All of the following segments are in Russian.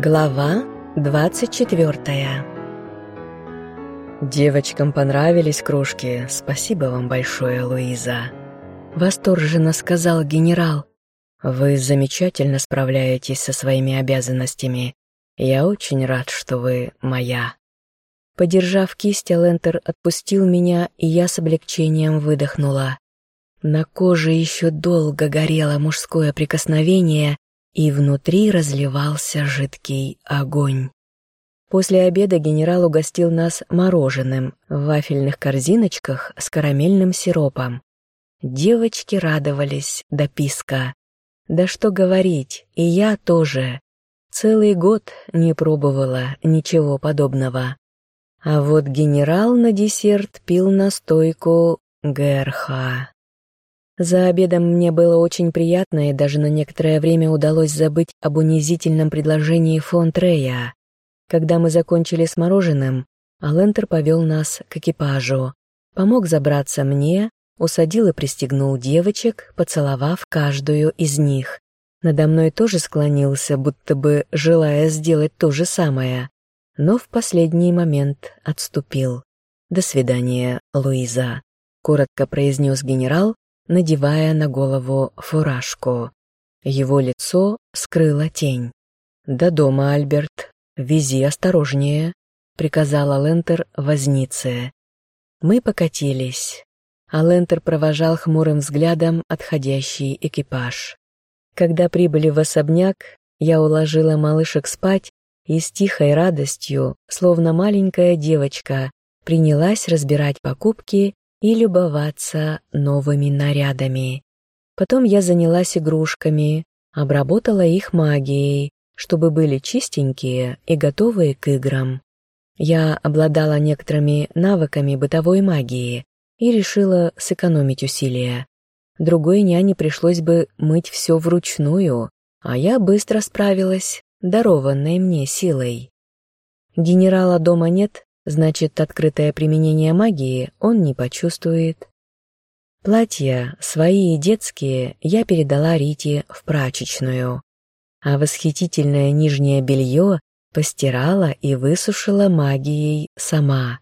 Глава 24 Девочкам понравились кружки. Спасибо вам большое, Луиза. Восторженно сказал генерал. Вы замечательно справляетесь со своими обязанностями. Я очень рад, что вы моя. Подержав кисть, Алентер отпустил меня, и я с облегчением выдохнула. На коже еще долго горело мужское прикосновение, и внутри разливался жидкий огонь. После обеда генерал угостил нас мороженым в вафельных корзиночках с карамельным сиропом. Девочки радовались до писка. Да что говорить, и я тоже. Целый год не пробовала ничего подобного. А вот генерал на десерт пил настойку ГРХ. За обедом мне было очень приятно, и даже на некоторое время удалось забыть об унизительном предложении фон Трея. Когда мы закончили с мороженым, Алентер повел нас к экипажу, помог забраться мне, усадил и пристегнул девочек, поцеловав каждую из них. Надо мной тоже склонился, будто бы желая сделать то же самое, но в последний момент отступил. «До свидания, Луиза», — коротко произнес генерал, надевая на голову фуражку. Его лицо скрыла тень. «До дома, Альберт. Вези осторожнее», — приказала Лентер вознице. Мы покатились, а Лентер провожал хмурым взглядом отходящий экипаж. Когда прибыли в особняк, я уложила малышек спать и с тихой радостью, словно маленькая девочка, принялась разбирать покупки и любоваться новыми нарядами. Потом я занялась игрушками, обработала их магией, чтобы были чистенькие и готовые к играм. Я обладала некоторыми навыками бытовой магии и решила сэкономить усилия. Другой няне пришлось бы мыть все вручную, а я быстро справилась, дарованной мне силой. Генерала дома нет, Значит, открытое применение магии он не почувствует. Платья, свои и детские, я передала Рите в прачечную, а восхитительное нижнее белье постирала и высушила магией сама.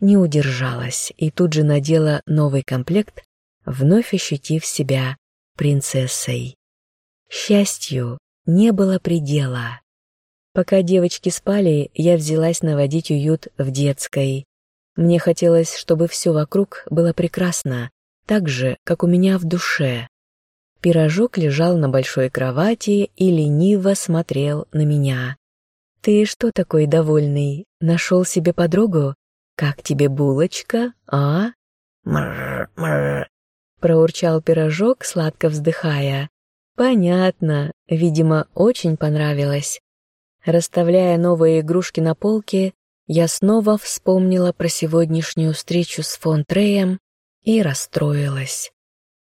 Не удержалась и тут же надела новый комплект, вновь ощутив себя принцессой. Счастью не было предела. Пока девочки спали, я взялась наводить уют в детской. Мне хотелось, чтобы все вокруг было прекрасно, так же, как у меня в душе. Пирожок лежал на большой кровати и лениво смотрел на меня. «Ты что такой довольный? Нашел себе подругу? Как тебе булочка, а?» «Мррр-мррр», — проурчал пирожок, сладко вздыхая. «Понятно, видимо, очень понравилось. Расставляя новые игрушки на полке, я снова вспомнила про сегодняшнюю встречу с фон Треем и расстроилась.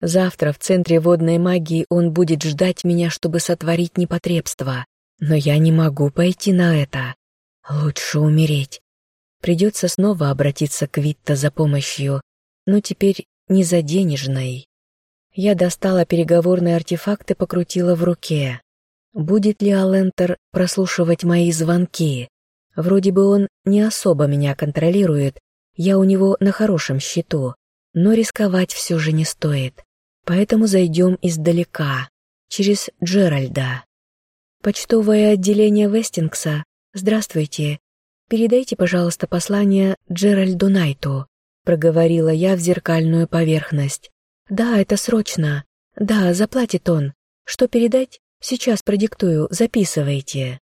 Завтра в Центре водной магии он будет ждать меня, чтобы сотворить непотребство. Но я не могу пойти на это. Лучше умереть. Придется снова обратиться к Витта за помощью, но теперь не за денежной. Я достала переговорный артефакт и покрутила в руке. Будет ли Алентер прослушивать мои звонки? Вроде бы он не особо меня контролирует, я у него на хорошем счету, но рисковать все же не стоит. Поэтому зайдем издалека, через Джеральда. Почтовое отделение Вестингса. Здравствуйте. Передайте, пожалуйста, послание Джеральду Найту, проговорила я в зеркальную поверхность. Да, это срочно. Да, заплатит он. Что передать? Сейчас продиктую, записывайте.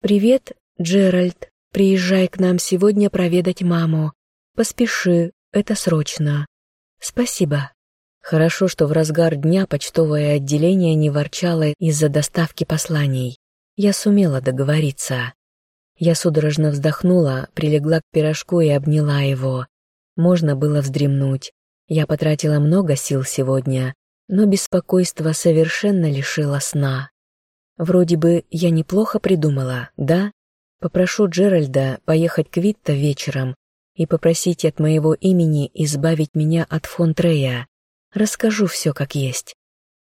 Привет, Джеральд. Приезжай к нам сегодня проведать маму. Поспеши, это срочно. Спасибо. Хорошо, что в разгар дня почтовое отделение не ворчало из-за доставки посланий. Я сумела договориться. Я судорожно вздохнула, прилегла к пирожку и обняла его. Можно было вздремнуть. Я потратила много сил сегодня, но беспокойство совершенно лишило сна. Вроде бы я неплохо придумала, да? Попрошу Джеральда поехать к Витта вечером и попросить от моего имени избавить меня от фон Трея. Расскажу все как есть.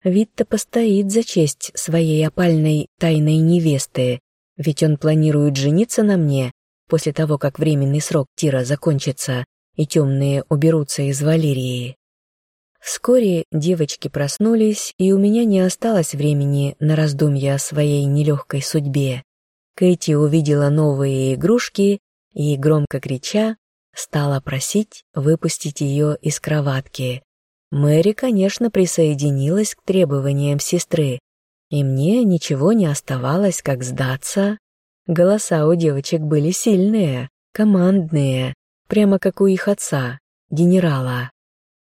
Витта постоит за честь своей опальной тайной невесты, Ведь он планирует жениться на мне после того, как временный срок Тира закончится и темные уберутся из Валерии. Вскоре девочки проснулись, и у меня не осталось времени на раздумья о своей нелегкой судьбе. Кэти увидела новые игрушки и, громко крича, стала просить выпустить ее из кроватки. Мэри, конечно, присоединилась к требованиям сестры, и мне ничего не оставалось, как сдаться. Голоса у девочек были сильные, командные, прямо как у их отца, генерала.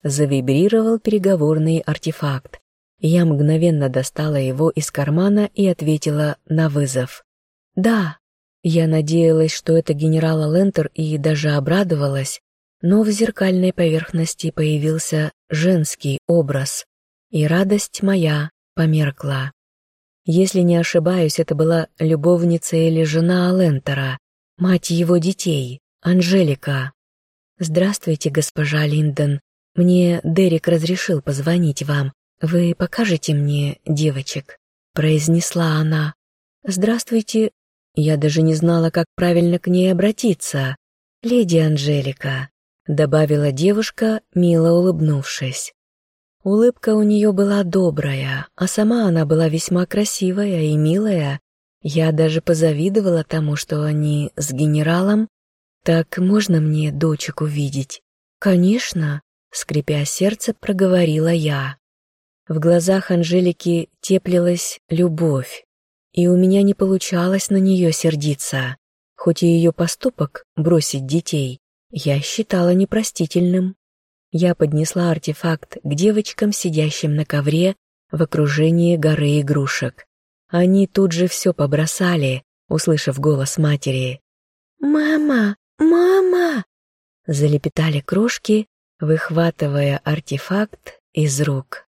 Завибрировал переговорный артефакт. Я мгновенно достала его из кармана и ответила на вызов. «Да». Я надеялась, что это генерала Лентер и даже обрадовалась, но в зеркальной поверхности появился женский образ, и радость моя померкла. Если не ошибаюсь, это была любовница или жена Алентера, мать его детей, Анжелика. «Здравствуйте, госпожа Линдон. Мне Дерек разрешил позвонить вам. Вы покажете мне девочек?» произнесла она. «Здравствуйте». Я даже не знала, как правильно к ней обратиться. «Леди Анжелика», — добавила девушка, мило улыбнувшись. Улыбка у нее была добрая, а сама она была весьма красивая и милая. Я даже позавидовала тому, что они с генералом. «Так можно мне дочек увидеть?» «Конечно», — скрипя сердце, проговорила я. В глазах Анжелики теплилась любовь, и у меня не получалось на нее сердиться, хоть и ее поступок — бросить детей — я считала непростительным. Я поднесла артефакт к девочкам, сидящим на ковре в окружении горы игрушек. Они тут же все побросали, услышав голос матери. «Мама! Мама!» Залепетали крошки, выхватывая артефакт из рук.